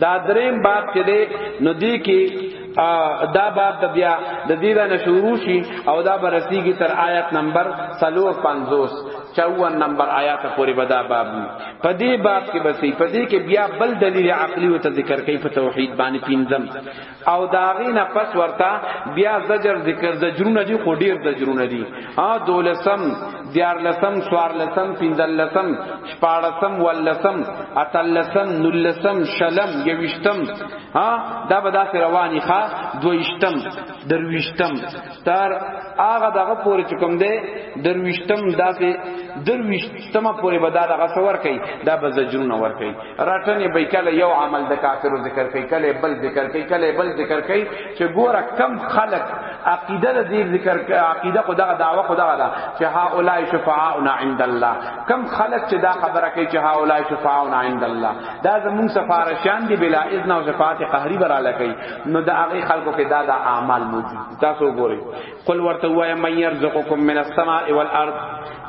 دا دریم باب چې دی نو دی کې دا باب د بیا د دې د نشورو شي او دا برسیږي تر آیت نمبر 350 54 نمبر آیات پورې بدا باب په دې باب کې بسې په دې کې بیا بل دلیل عقلی او ته ذکر کوي په توحید باندې پینځم او داغی نه پس ورته بیا زجر ذکر زجرونه دی خو ډیر زجرونه دی ا دولسم دیار لسم سوار لسم پندل لسم شپارسم ولسم اتلسم نلسم شلم یوشتم ها دا به داسې رواني ښا دویشتم درویشتم تر هغه دغه پورې چکم دی درویشتم داسې درویشت تمه پوری به دا دغه څور کوي دا به زجرونه ور کوي راټنې به کله یو عمل د کافرو ذکر کوي کله بل ذکر کوي کله بل ذکر کوي چې ګوره کم خلق عقیده د دې ذکر کوي عقیده خدا دعوه خدا دا چې ها اولای شفاعنا عند الله کم خلق چې دا خبره کوي چې ها اولای شفاعنا عند الله دا زمون سفارشان دي بلا اذن او شفاعت قهری براله کوي نو دا هغه خلکو کې دا د اعمال موجود تاسو ګورئ قل ورته وای من يرزقكم من السماء والارض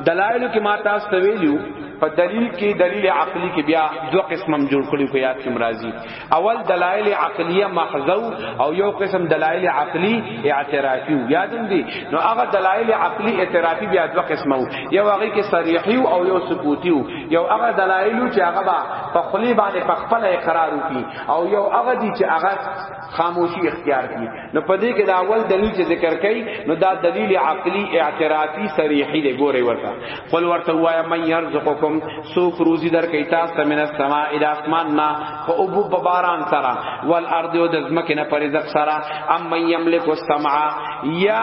دلائل کې ما تاسو ته ویلو په دلیل کې دلیل عقلی کې بیا دوه قسم جوړ کړی کو یاد کې مرাজি اول دلائل عقلیه محضو او یو قسم دلائل عقلی اعترافی یادم دي نو هغه دلائل عقلی اعترافی بیا دوه قسم یو هغه کې صریحی او یو ثبوتی یو هغه دلائل چې هغه په خلی باندې په خپل اقرار وکي او یو هغه دي چې هغه خاموشي اختیار کړي نو په دې کې دا اول دلیل چې ذکر کړي نو دا دلیل عقلی اعترافي صریحي دی ګوره ورته قل ورته وایا من يرزقکم سوک روزي در کوي تاسو من السماء الى اسمان نا خو ابو باران سره والارض او د زمکه نه پر رزق سره ام من يملك السمع یا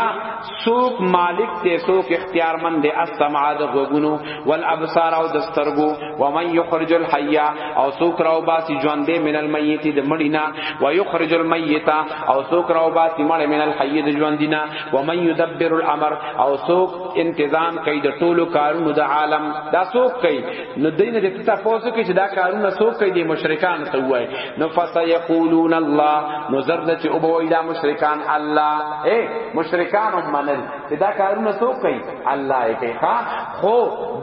سوک مالک دے سوک اختیار من دے السمع د غوګونو والابصار او دسترګو ومن یخرج الحی او سوک راو باسی ژوند دے من المیت د مړینا و یخرج المیت او سوک راو باسی مړ من الحی د ژوندینا ومن یدبر الامر او سوک انتظام کوي د ټولو کارونو د عالم دا سوک کوي نو دین دې ته تاسو کې چې دا کارونه څوک کوي د مشرکان ته وای نو فسيقولون الله نو زرد چې او بوي دا مشرکان الله اے مشرکان منل چې دا کارونه څوک کوي الله یې کوي ها خو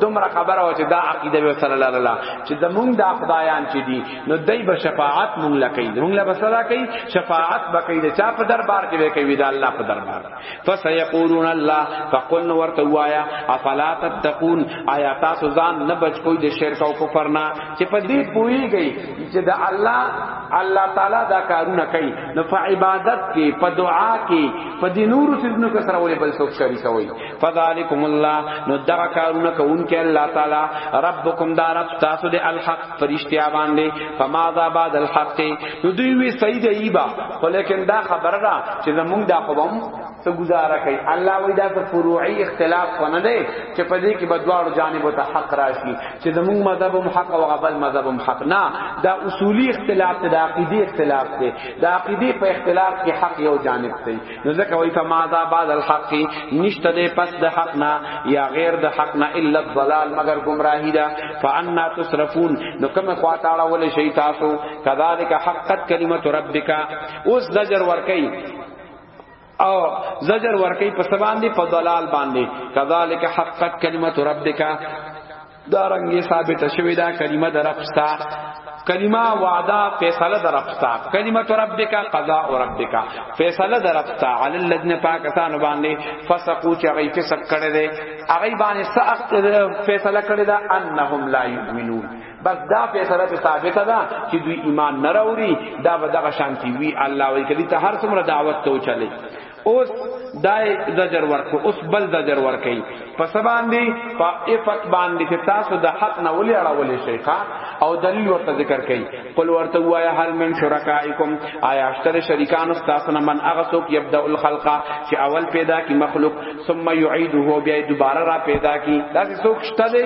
دومره خبره و چې دا عقیده به صلی الله علیه چې زمونږ د خدایان چې دي نو دای به شفاعت مونږ لکې مونږ له بسلا کوي شفاعت بکې د چا په دربار کې وکوي دا الله په دربار فسيقولون الله فقلنا ورتوایا افلا تتقون آیا تاسو ځان نه بچ کوی د شرک او کفر نه چې په دې پویږي چې د الله الله تعالی دا کارونه کوي نو په عبادت کې په دعا کې په دې نور سيزونو کې سره ولې بل څوک شریک وي فذالکم الله نو دا کارونه کوونکې الله تعالی ربکم دارت تاسو د الحق فرشتیا باندې فما ذا بعد الحق نو دوی وی سید ایبا ولیکن دا خبره را چې زمونږ دا قوم څه گزاره کوي الله وی دا څه فروعي اختلاف ونه دی چې په دې کې بدوار جانب ته حق راشي چې زمونږ مذهب هم حق او غبل مذهب هم حق نه دا اصولی اختلاف ته دا عقیدی اختلاف ته دا عقیدی په اختلاف کې حق یو جانب دی نو ځکه وای فما ذا بعد الحق نشته دې پس د حق نه یا غیر د حق نه الا الضلال مگر گمراهی ده فانا تصرفون نو کوم خوا تعالی ول شی تاسو کذالک حقت کلمت ربک اوس زجر ورکی او زجر ورکی په سبان دی په ضلال باندې کذالک حقت کلمت ربک دارنګ ثابت شوی دا کلمه در ربستا کلمه وعده فیصله در ربستا کلمه ربک قضاء ربک فیصله در ربستا علی الذین پاکستان باندې فسقو چې هغه فسق کړي دي هغه باندې سخت فیصله کړي دا انهم لا یؤمنون بس دا فیصله په ثابته ده چې دوی ایمان نه راوړي دا به دغه شانتی وی الله وی کړي ته هر څومره دعوت ته چلی اوس دای زجر ورکو اوس بل زجر ورکي په سبان دي په افت باندې چې تاسو د حق نه ولې اړولې شيخه او دلیل ورته ذکر کوي قل ورته وایا هل من شرکائکم آیا اشتر شریکان تاسو نه من هغه څوک یبدا الخلق چې اول پیدا کی مخلوق ثم يعيده بیا دوباره را پیدا کی دا څوک شته دی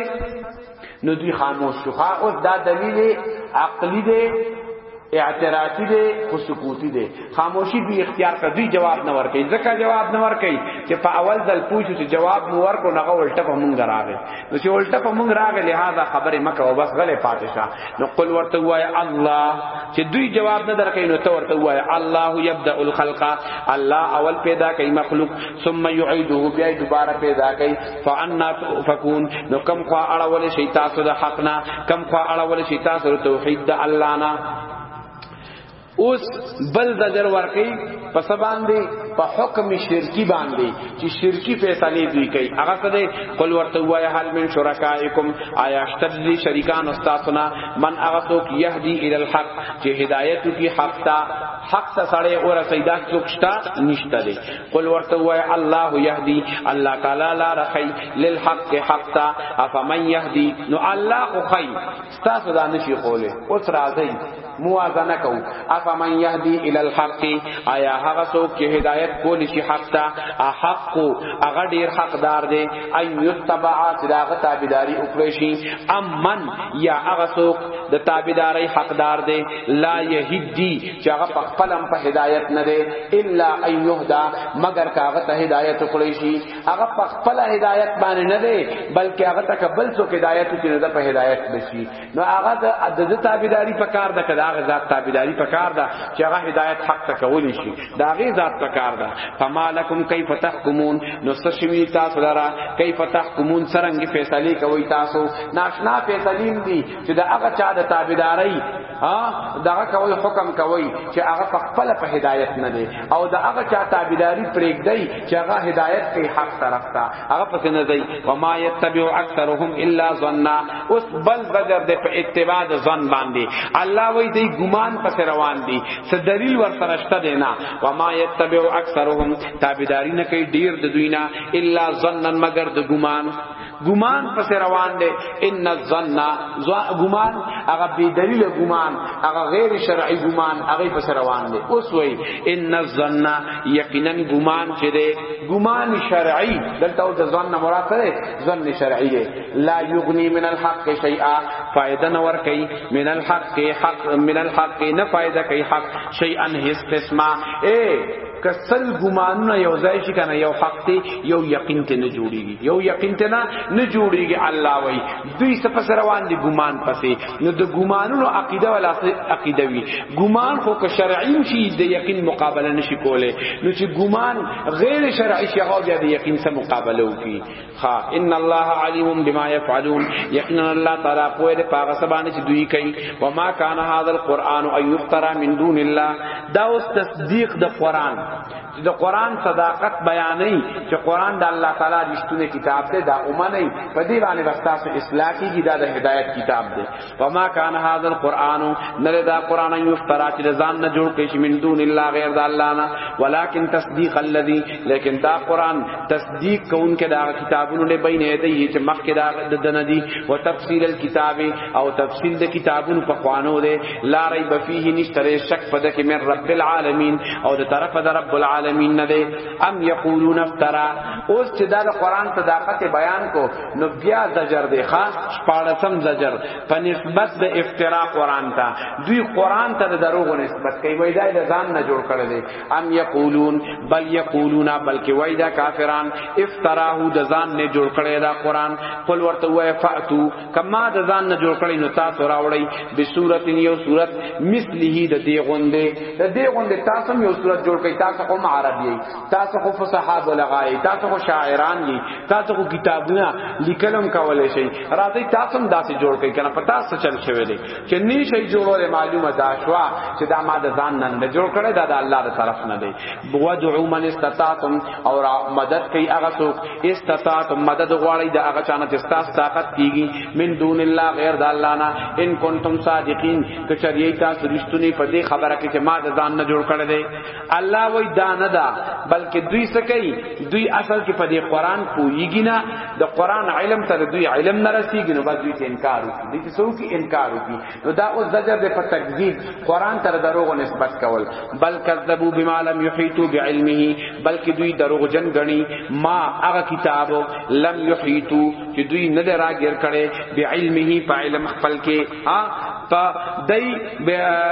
نو دوی خاموش شو خا اوس دا دلیل عقلی دی اعتراضی دی خو سکوتی دی خاموشی دوی اختیار کړ دوی جواب نه ورکړي ځکه جواب نه ورکړي چې په اول ځل پوښتنه چې جواب مو ورکړو نه غولټه په مونږ راغی نو چې ولټه په مونږ راغی لہذا خبره مکه او بس غلې پاتې شه نو قل ورته وای الله چې دوی جواب نه درکې نو ته ورته وای الله یبدا الخلق الله اول پیدا کوي مخلوق ثم يعيده بیا دوباره پیدا کوي فانا تفكون نو کم خوا اړول شي تاسو د حق نه کم خوا اړول شي تاسو د توحید د الله نه اوس بل زجر ورکی پس باندې په حکم شرکی باندې چې شرکی فیصله دوی کوي هغه څه دی قل ورته وای حل من شرکائکم آیا اشتدلی شریکان استادنا من هغه څوک یهدی ال الحق چې هدایت کی حق تا حق سره اور سیدا څوک شتا نشته دی قل ورته وای الله يهدي الله تعالی لا رخي للحق حقا افمن يهدي نو الله خو خي تاسو دا نشي کوله اوس راځي موازنه کو افمن يهدي الى الحق آیا هغه څوک چې هدایت کول شي حق ته حق هغه ډیر حقدار دی اي يتبع صداق تابعداري وکړي شي ام من یا هغه څوک د تابعداري حقدار دی لا یهدی چې هغه په خپل هم په هدایت نه دی الا ان یهدا مگر کاغه ته هدایت کړی شي هغه په خپل هدایت باندې نه دی بلکې هغه ته قبل سو هدایت چې نه په هدایت بشي نو هغه د عدد تابعداري په کار ده کدا هغه ذات تابعداري په کار ده چې هغه هدایت حق ته کولی شي دا هغه ذات په کار ده فمالکم کیف تحکمون نو سشوی تاسو لرا کیف تحکمون سرنګ فیصله کوي تاسو ناشنا فیصلین دي چې دا هغه چا د تابعداري ها دغه کوي حکم کوي چې هغه په خپل په هدایت نه دی او دا هغه چا تابعداري پرېږدي چې هغه هدایت کوي حق طرف ته هغه پس نه دی و ما يتبع اکثرهم الا ظننا اوس بل بغیر د په اتباع د ظن باندې الله وی دی ګمان پس روان دي څه دلیل ورته شته دی نه و ما يتبع اکثرهم تابعداري نه کوي ډیر د دوی نه الا ظنن مگر د ګمان ګمان پس روان دی ان الظن ګمان هغه بی دلیل ګمان هغه غیر شرعی ګمان هغه پس روان دی اوس وای ان الظن یقینا ګمان چې دی ګمان شرعی دلته د ظن مراد دی ظن شرعی دی لا یغنی من الحق شیئا فائدہ نه ور کوي من الحق حق من الحق نه فائدہ کوي حق شیئا هیڅ قسمه اے کسل ګمانونه یو ځای شي کنه یو حق ته یو یقین ته نه جوړیږي یو یقین ته نه نه جوړیږي الله وای دوی سپس روان دي ګمان پسې نو د ګمانونو عقیده ولا عقیده وی ګمان خو که شرعي شي د یقین مقابله نشي کوله نو چې ګمان غیر شرعي شي هغه بیا د یقین سره مقابله وکي ها ان الله علیم بما يفعلون یقینا الله تعالی پوهه ده پاغه سبانه چې دوی کوي و ما کان هذا القران ان یفترا من دون الله دا اوس تصدیق د قران چې د قران صداقت بیانې چې قران د الله تعالی رښتونه کتاب دی دا اومنه په دې باندې واسطه اصلاح کیږي دا د هدایت کتاب دی فما كان هذا القران نره دا قران یفترا چې ځان نه جوړ کړي من دون الله غیر د الله نه ولکن تصدیق الذي لیکن دا قران تصدیق کون کې دا کتابونو له بین دی چې مخکې دا د ندی او تفصیل الكتاب او تفصیل د کتابونو په خوانو دی لا ریب فیه نشتره شک پد کې من رب العالمین او د طرف د رب العالمین نه دی ام یقولون افترا اوس چې دا قران صداقت بیان کو نو بیا زجر دی ښا شپاړسم زجر په نسبت د افترا قران ته دوی قران ته د دروغ نسبت کوي وای دا د ځان نه جوړ کړي دي ام یقولون بل یقولون بلکې وای دا کافران افتراه د ځان نه جوړ کړي دا قران قل ورته وای فاتو کما د ځان نه جوړ کړي نو تاسو راوړی به صورت یو صورت مثله د دې غوندې د دې غوندې تاسو یو صورت جوړ کړي تاسو هم عربی تاسو خو فصحاب لغای تاسو خو شاعران دي تاسو خو کتابونه لیکلم کولای شي راځي تاسو هم داسې جوړ کړئ کنه پتا څه چل شوی دی چې نه شي جوړول معلومه دا شوا چې دا ما د ځان نن جوړ کړی دا د الله تر طرف نه دی ودعو من استطاعتم او مدد کوي هغه څوک استطاعتم مدد غواړي د هغه چانه چې تاسو طاقت کیږي من دون الله غیر د الله نه ان کنتم صادقین کچریه تاسو رښتونی په دې خبره کې چې ما د ځان نه جوړ کړی دی الله وای دا نه دا بلکې دوی څه کوي دوی اصل کې په دې قران پوېږي نه د قران علم ته دوی علم نه رسیږي نو بس دوی ته انکار وکړي دوی څه وکړي انکار وکړي نو دا اوس زجر د په تکذیب قران تر دروغ نسبت کول بل کذبوا بما لم يحيطوا بعلمه بلکې دوی دروغ جن غني ما هغه کتاب لم يحيطوا چې دوی نه راګر کړي بعلمه په علم خپل کې ها په دای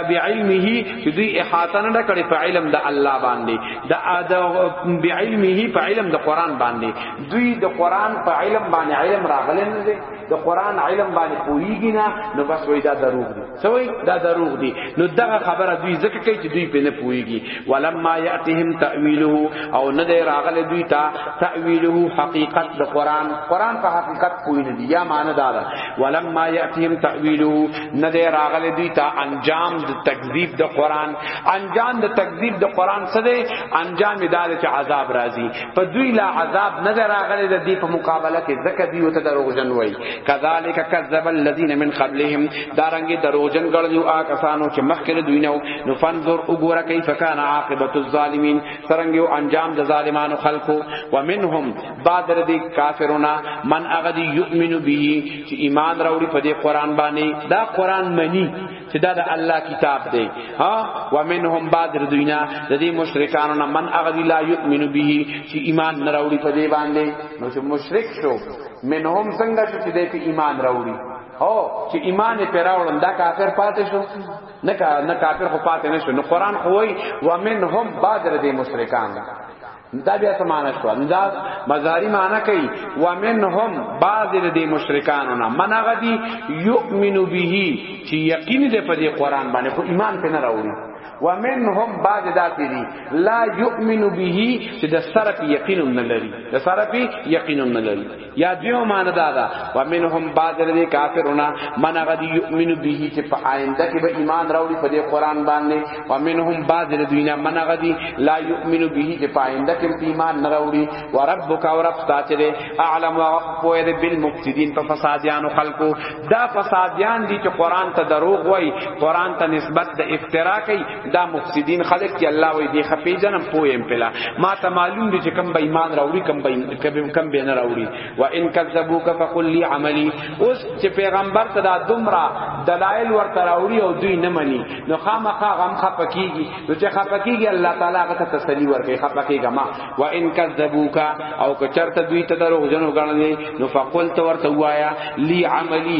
بعلمه چې دوی احاطه نه کړي په علم د الله باندې د ادم بعلمه په علم د قران باندې دوی د قران په علم باندې علم راغلي نه دي د قران علم باندې پوهیږي نه نو بس وای دا دروغ دي سوي دا دروغ دي نو دغه خبره دوی ځکه کوي چې دوی په نه پوهیږي ولما یاتهم تاویله او نه دی راغله دوی ته تاویله حقیقت د قران قران په حقیقت پوهی نه دي یا معنی دا ده ولما یاتهم تاویلو نه دی راغلی دوی ته انجام د تکذیب د قران انجام د تکذیب د قران څه دی انجام دا چې عذاب راځي په دوی لا عذاب نه دی راغلی د دې په مقابله کې ځکه دوی وته دروغجن وای کذالک کذب الذین من قبلهم دارنګي دروغجن ګړدیو آ کسانو چې مخکې دوی نو نو فنظر وګوره کیف کان عاقبت الظالمین څنګه انجام د ظالمانو خلقو ومنهم بعد دې کافرونه من هغه دې یؤمن به چې ایمان راوړي په دې قران باندې دا قران منی چې دا د الله کتاب دی ها ومنهم بعد دوینا د دې مشرکانو نه من هغه دې لا یؤمن به چې ایمان نه راوړي په دې باندې نو چې مشرک شو منهم څنګه چې دې په ایمان راوړي او چې ایمان په راوړل دا کافر پاتې شو نه کا نه کافر خو پاتې نشو نو قران خو وای ومنهم بعد دې مشرکان دا بیا څه معنی شو دا مزاری معنی کوي ومنهم بعض د مشرکانو نه من غدي یؤمن به چې یقین دې په دې قران باندې خو ایمان په نه راوړي ومنهم بعض داسې دي لا یؤمن به چې د سره په یقین نه لري د سره په یقین نه لري یا دیو مان دادا و منهم بعض الذی کافرون من غد یؤمن به چې په آینده کې به ایمان راوړي په دې قران باندې و منهم بعض الذی من غد لا یؤمن به چې په آینده کې ایمان نه راوړي و ربک او رب تاسو اعلم او پوهه دې بالمفسدین په فسادیانو خلقو دا فسادیان دي چې قران ته دروغ وای قران ته نسبت د افترا کوي دا مفسدین خلق چې الله وې دی خپې جنم پویم پلا ما ته معلوم دي چې کم به ایمان راوړي کم به کم به نه راوړي و ان کذبوک فقل لي عملي اوس چې پیغمبر ته دا دمرا دلایل ورته راوړي او دوی نه مني نو خامخا غم خپکیږي نو چې خپکیږي الله تعالی هغه ته تسلی ورکړي خپکیږي ما و ان کذبوک او که چرته دوی ته دروغ جن وګڼل نو فقل تو ورته وایا لي عملي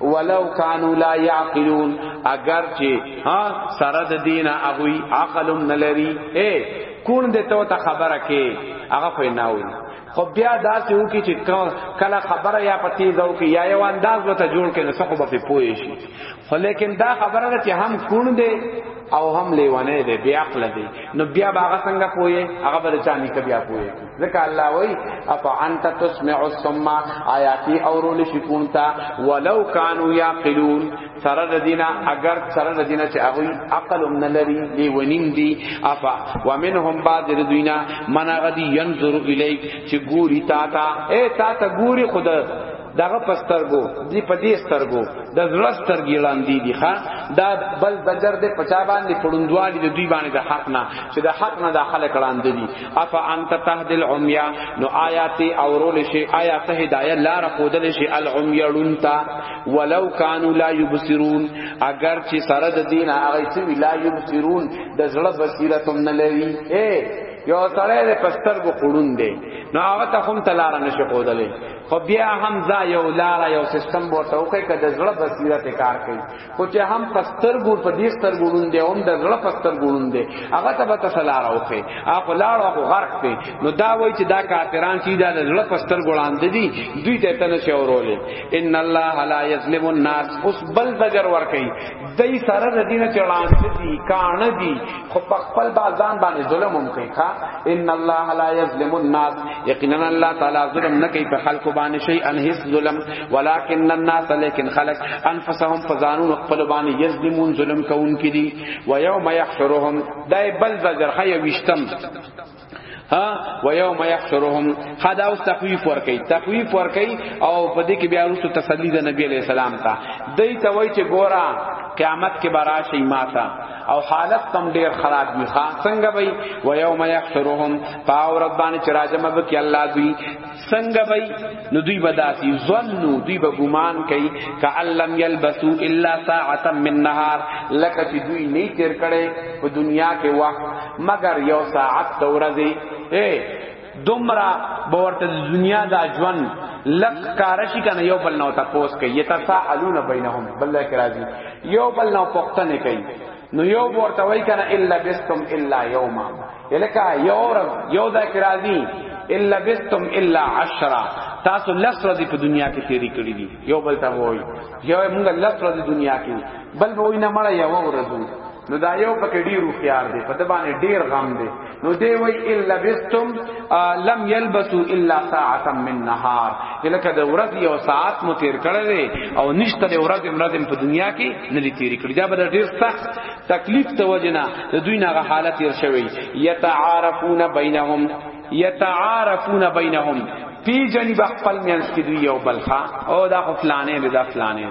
ولو کانوا لا يعقلون اگر چې ها سره د دین اغوی عقلم نلری اے کون دې ته ته خبره کې هغه په ناوي خو بیا داسې وو کې چې کله خبره یا پتی زو کې یا یو انداز وته جوړ کې نو څه به پوي شي خو لیکن دا خبره ده چې هم کون دې او هم لیوانه دې بیا عقل دې نو بیا باغ څنګه پوي هغه بل چا نه بیا پوي ځکه الله وای افا انت تسمع الصم آیاتی اورول شي کونتا ولو کانوا یاقلون سره د دینه اگر سره د دینه چې هغه عقل هم نلري دی ونیم دی افا ومنهم بعض دوینا من غدی ينظر الیک چې ګوري تا تا اے تا تا ګوري خدا دغه پسترګو دی په دې سترګو د زړه سترګې لاندې دي ښا دا بل زجر دې پچا باندې پړوندوالي د دوی باندې د حق نه چې د حق نه د خلک لاندې دي اف انت تهد العمیا نو آیات اورول شي آیات هدايه لار خودل شي العمیا لنتا ولو کانوا لا یبصرون اگر چې سره د دین هغه چې لا یبصرون د زړه بصیرت هم نه لري اے یو سره د پسترګو خړون دی نو هغه ته هم تلار نشي خودلې خو بیا هم دا یو لار یو سیستم ورته وکړي چې د زړه بصیرت کار کوي خو چې هم پستر ګور په دې ستر ګورون دی هم د زړه پستر ګورون دی هغه ته به تسلار اوخه هغه لار او غرق دی نو دا وایي چې دا کافران چې دا د زړه پستر ګوړان دي دوی ته تنه شورولې ان الله لا یظلم الناس اوس بل زجر ور کوي دای سره د دینه چړان دي کان دي خو په خپل بازان باندې ظلم هم کوي ښا ان الله لا یظلم الناس یقینا الله تعالی ظلم نه کوي په خلق باندې شي ان هیڅ ظلم ولکن الناس لیکن خلق انفسهم فزانون خپل باندې یظلمون ظلم کوونکې دي و یوم یحشرهم دای بل زجر خی وشتم ها و یوم یحشرهم خدا اوس تخویف ور کوي تخویف ور کوي او په دې کې بیا وروسته تسلی د نبی علی السلام ته دای ته وای چې ګورا قیامت کې براشي ماتا او حالت تم ډیر خراب وي خاصنګ وي و یوم یحشرهم پاور باندې چې راځم به کې الله دوی څنګه وای نو دوی بداسي ظنو دوی به ګمان کوي کعلم یلبسو الا ساعه من نهار لکه چې دوی نه تیر کړي په دنیا کې وخت مگر یو ساعت تورځي اے دومره باورته دنیا دا ژوند لک کارشی کنه یو بل نو تاسو کوي یتساءلون بینهم بل کې راځي یو بل نو پښتنه کوي نو یو ورته وای کنه الا بستم الا یوما الکه یو ورځ یو دا کرا دی الا بستم الا عشرا تاسو لس ورځې په دنیا کې تیری کړې دي یو بل ته وای یو موږ لس ورځې دنیا کې بل وای نه مړ یو ورځ نو دا یو پکې ډیر خيار دی په دبانې ډیر غم دی نو دی وی ان لبستم لم یلبسو الا ساعتا من نهار الکه د ورځ یو ساعت مو تیر کړی دی او نشته د ورځ مرزم په دنیا کې نه لې تیر کړی دا به ډیر سخت تکلیف ته وجنه د دوی نه حالت تیر شوی یتعارفون بینهم یتعارفون بینهم پی جنب خپل میانس کې دوی یو بلخا او دا خو فلانه دا فلانه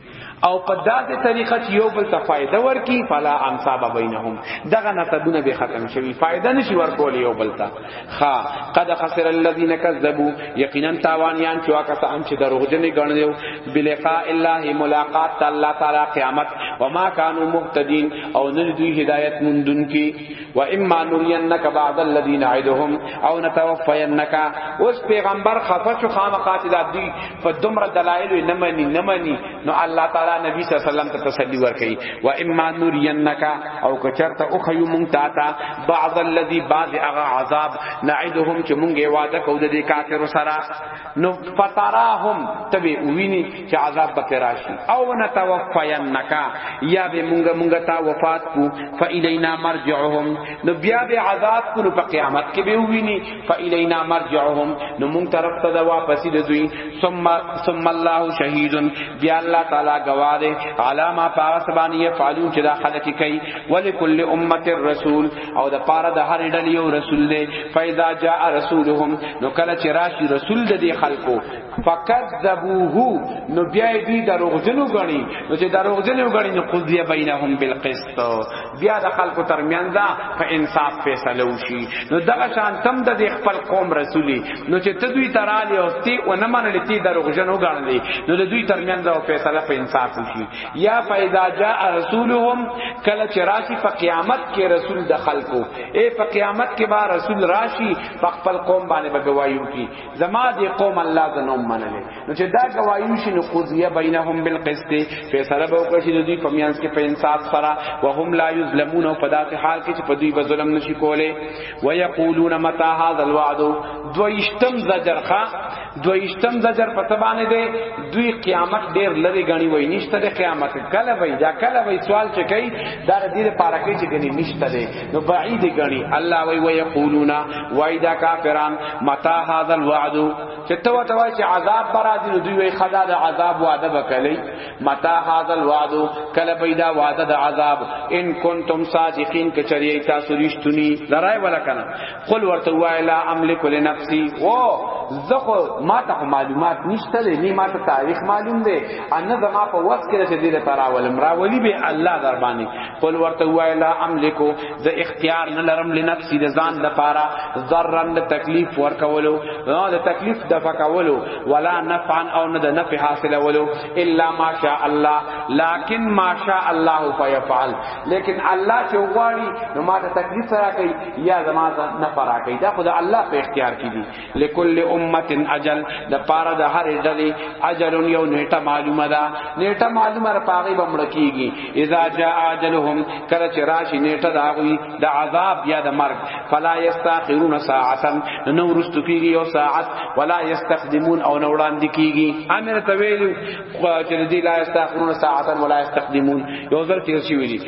او په داسې طریقه چې یو بل ته فائدہ ورکی فلا انصاب بینهم دغه نسبونه به ختم شوي فائدہ نشي ورکول یو بل ته خا قد خسر الذين كذبوا یقینا تاوانیان چې واکسان چې دروغجنې ګڼلو بلقاء الله ملاقات الله تعالی قیامت وما كانوا مهتدين او نه دوی هدایت مندون کی و اما نرینک بعد الذین عیدهم او نتوفینک اوس پیغمبر خفه شو خامخا چې د دی په دومره دلایل نه منی نه منی نو الله تعالی نبی صلی الله علیه وسلم ته تسلی ورکړي و اما نرینک او کچرته او خیو مونږ تا تا بعض الذی بعض اغه عذاب نعدهم چې مونږه وعده کو د کافر سره نو فتراهم تبه ویني چې عذاب به راشي او نتوفینک یا به مونږه مونږه تا وفات کو فالینا مرجعهم نو بیا به عذاب کو نو په قیامت کې به ویني فالینا مرجعهم نو مونږ طرف ته دا واپس دي دوی ثم ثم الله شهید بیا الله تعالی گواهه علامه پاس باندې فعلون چې دا خلک کوي ولکل امه الرسول او د پاره د هر ډلې یو رسول دی فیدا جاء رسولهم نو کله چې راشي رسول د دې خلکو فکذبوه نو بیا دې دروغجنو غني نو چې دروغجنو غني نو قضیه بینهم بالقسط بیا د خلکو ترمنځ دا په انصاف فیصله وشي نو دغه شان تم د دې خپل قوم رسولي نو چې ته دوی ترالی او تی و نه منل تی دروغجنو غنلې نو د دوی ترمنځ او فیصله په انصاف وشي یا فاذا جاء رسولهم کله چې راشي په قیامت کې رسول د خلکو اے په قیامت کې با رسول راشي په خپل قوم باندې بګوایو کی زما دې قوم الله د نوم منل نو چې دا گوايو شي نو قضیه بینهم بالقسط فیصله به وکړي چې دوی په میانس کې په انصاف سره وهم لا یظلمون او په داسې حال کې چې په دوی به ظلم نشي کوله ويقولون متى هذا الوعد دویشتم زجرخه دویشتم زجر په سبانه دی دوی قیامت ډیر لری غنی وای نشته د قیامت کله وای دا کله وای سوال چې کوي دا د دې پاره کې چې غنی نشته دی نو بعید غنی الله وای وای یقولون وای دا کافران متا هاذ الوعد چې تو تو چې عذاب برا دی نو دوی وای خدا د عذاب وعده وکړي متا هاذ الوعد کله پیدا وعده د عذاب ان کنتم صادقین کچری تاسو رښتونی درای ولا کنه قل ورته وای لا املک لنفسي و زه خو ما ته معلومات نشته لې ما ته تاریخ معلوم دی ان زما په وخت کې چې دې لپاره ولم را ولي به الله در باندې قل ورته وای لا املک زه اختیار نه لرم لنفسي د ځان لپاره ضررن د تکلیف ورکولو نو د تکلیف د فکولو ولا نفعا او نه د نفع حاصلولو الا ما شاء الله لكن ما شاء الله فيفعل لیکن الله چې غواړي نو ما ته تکلیف سره کوي یا زما نه فرا کوي دا خدای الله په اختیار کې دي لکل امه اجل د پاره د هر ډلې اجل یو نیټه معلومه ده نیټه معلومه را پاغي بمړ کیږي اذا جاء اجلهم کله چې راشي نیټه دا غوي د عذاب یا د مرګ فلا یستاخرون ساعتا نو ورستو کیږي یو ساعت ولا یستقدمون او نو وړاندې کیږي امر تویل چې دې لا یستاخرون ساعتا ولا یستقدمون یو ځل تیر شي ویلي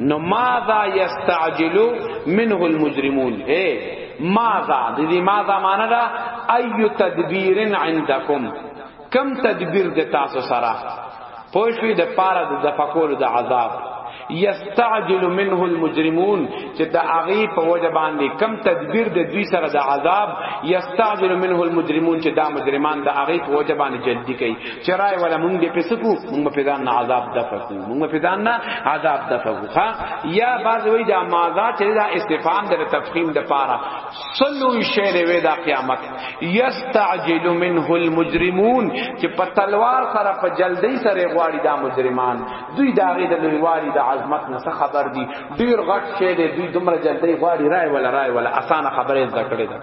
نو ماذا یستعجلو منه المجرمون اے ماذا د دې ماذا معنی دا ایو تدبیر عندکم کم تدبیر د تاسو سره پوښوی د پاره د دفقول د عذاب یستعجل منه المجرمون چې د هغه په وجه باندې کم تدبیر د دوی سره د عذاب یستعجل منه المجرمون چې دا مجرمان د هغه په وجه باندې جلدی کوي چرای ولا مونږ دې پسکو مونږ په ځان نه عذاب دفقو مونږ په ځان نه عذاب دفقو ها یا باز وی دا ماذا چې دا استفهام د تفخیم د پاره سلو شعر وی دا قیامت یستعجل منه المجرمون چې په تلوار سره په جلدی سره غواړي دا مجرمان دوی دا غي د لویوالي د عظمت نه خبر دي ډیر غټ شعر دوی دومره جلدی غواړي رای ولا رای ولا اسانه خبره ذکر ده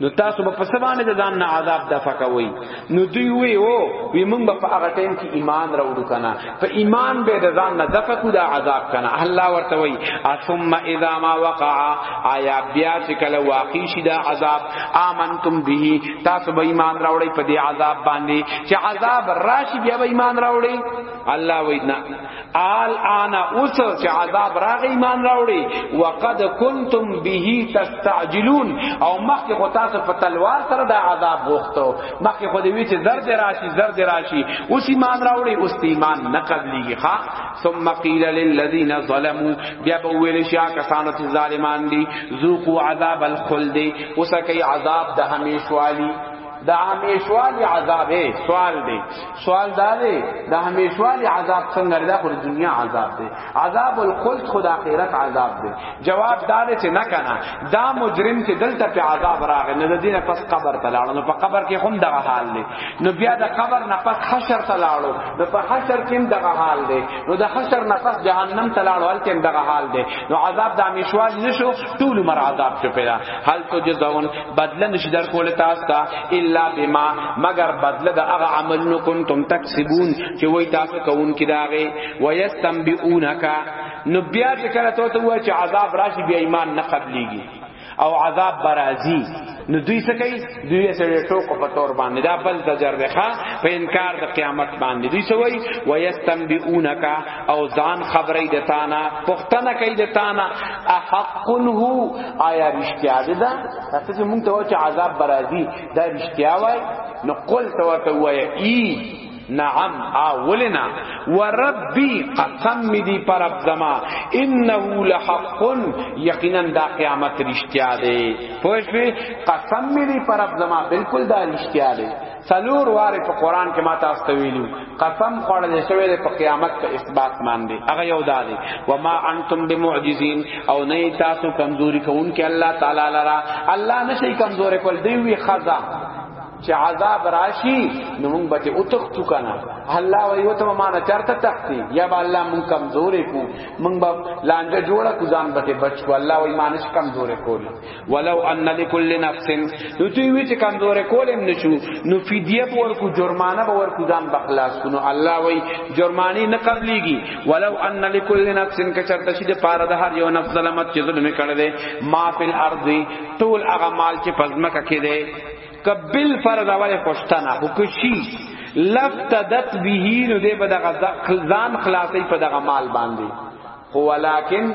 نو تاسو په سبانه د ځان نه عذاب د فکوي نو دوی وی او وی مونږ په هغه ټیم کې ایمان راوړو کنه په ایمان به د ځان نه دفکو د عذاب کنه الله ورته وی ثم اذا ما وقع آیا بیا چې کله واقع شي د عذاب امنتم به تاسو به ایمان راوړی په دې عذاب باندې چې عذاب راشي بیا به ایمان راوړی الله وی نه آل آنا اوس چې عذاب راغی ایمان راوړي وقد کنتم به تستعجلون او مخکې خو تاسو په تلوار سره دا عذاب غوښتو مخکې خو دې وی چې زرد راشي زرد راشي اوس ایمان راوړي اوس ایمان نه قبليږي ها ثم قيل للذين ظلموا بیا په ویل شي کسانو چې ظالمان دي ذوقوا عذاب الخلد اوس کوي عذاب د همیشوالي د همیشوالي عذاب سوال دی سوال دا دی د همیشوالي عذاب څنګه دا خو دنیا عذاب دی عذاب الخلد خدا آخرت عذاب دی جواب دا دی چې نه کنه دا مجرم چې دلته په عذاب راغی نه د دینه پس قبر ته لاړو نو په قبر کې هم دغه حال دی نو بیا د قبر نه پس حشر ته لاړو نو په حشر کې هم دغه حال دی نو د حشر نه پس جهنم ته لاړو هلته هم دغه حال دی نو عذاب د همیشوالي نشو ټول مر عذاب چې پیدا هل تو جزاون بدله نشي در کول تاسو ته الا بما مگر بدله د هغه عمل نو کنتم تکسبون چې وای تاسو کوون کې داغه ويستنبئونک نو بیا چې کله ته ته وای چې عذاب راشي بیا ایمان نه قبليږي او عذاب برازي نو دوی څه کوي دوی سره ټوکو په تور باندې دا بل زجر دی ښا په انکار د قیامت باندې دوی څه وایي ويستنبئونک او ځان خبرې د تانا پښتنه کوي د تانا احق هو آیا رښتیا ده تاسو چې مونږ ته وایي عذاب برازي دا رښتیا وای نو قل ته ورته وایي ای نعم اولنا وربي قسم می دی پر رب زما انه لحق یقینا دا قیامت رښتیا ده پوه شئ قسم می دی پر رب زما بالکل دا رښتیا ده سلور واره په قران کې ما تاسو ته ویلو قسم خوړل شوی دی په قیامت په اثبات باندې هغه یو دادی و ما انتم بمعجزین او نه تاسو کمزوري کوونکې الله تعالی لرا الله نشي کمزوري کول دی وی خزا چې عذاب راشي نو موږ به ته اوتختو کنه الله وی وته ما نه چرته تختی یا به الله موږ کمزورې کو موږ به لانجه جوړه کو ځان به بچو الله وی مانش کمزورې کولی ولو ان لكل نفس نو دوی وی چې کمزورې کولم نشو نو فدیه به ورکو جرمانه به ورکو ځان بخلاص کونو الله وی جرمانی نه قبليږي ولو ان لكل نفس کچرته شي د پاره د هر یو نفس ظلمت چې ظلم کړي دي ما فی الارض ټول هغه مال چې پزمکه کې دي کبل فرض اول پښتنه وکشي لفتدت به نو دې به د غزا خلان خلاصي په دغه مال باندې خو ولکن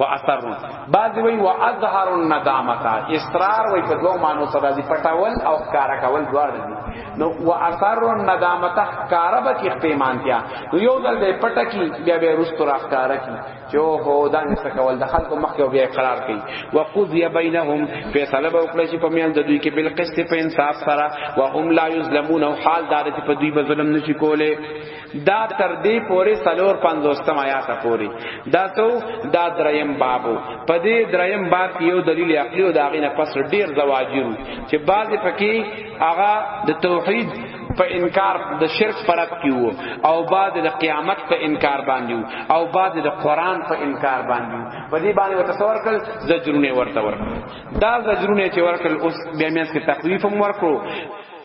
و اثرون بعضی وی و اظهر الندامتا اصرار وی په دوه معنی سره دی پټاول او کارا کول دوار دی نو و اثر الندامتا کارا به کې پیمان کیا یو دل دی پټا کی بیا بیا رست را کارا کی جو هو دا نس کول د خلکو مخ کې بیا اقرار کړي و قضی بینهم فیصله به وکړي چې په میان د دوی کې بل قسط په انصاف سره و هم لا یظلمون او حال دار چې په دوی به ظلم نشي کوله دا تر دې پورې سلور پنځوستم آیات پورې دا تو دا دریم بابو په دې دریم باب کې یو دلیل عقلی او دا غینه پس ډیر زواجر چې بعض پکې هغه د توحید په انکار د شرک پرد کیو او بعد د قیامت په انکار باندې او بعد د قران په انکار باندې په دې باندې وتصور کړ زجرونه ورته ورکړ دا زجرونه چې ورکړ اوس بیا مې څه تخویف هم ورکړو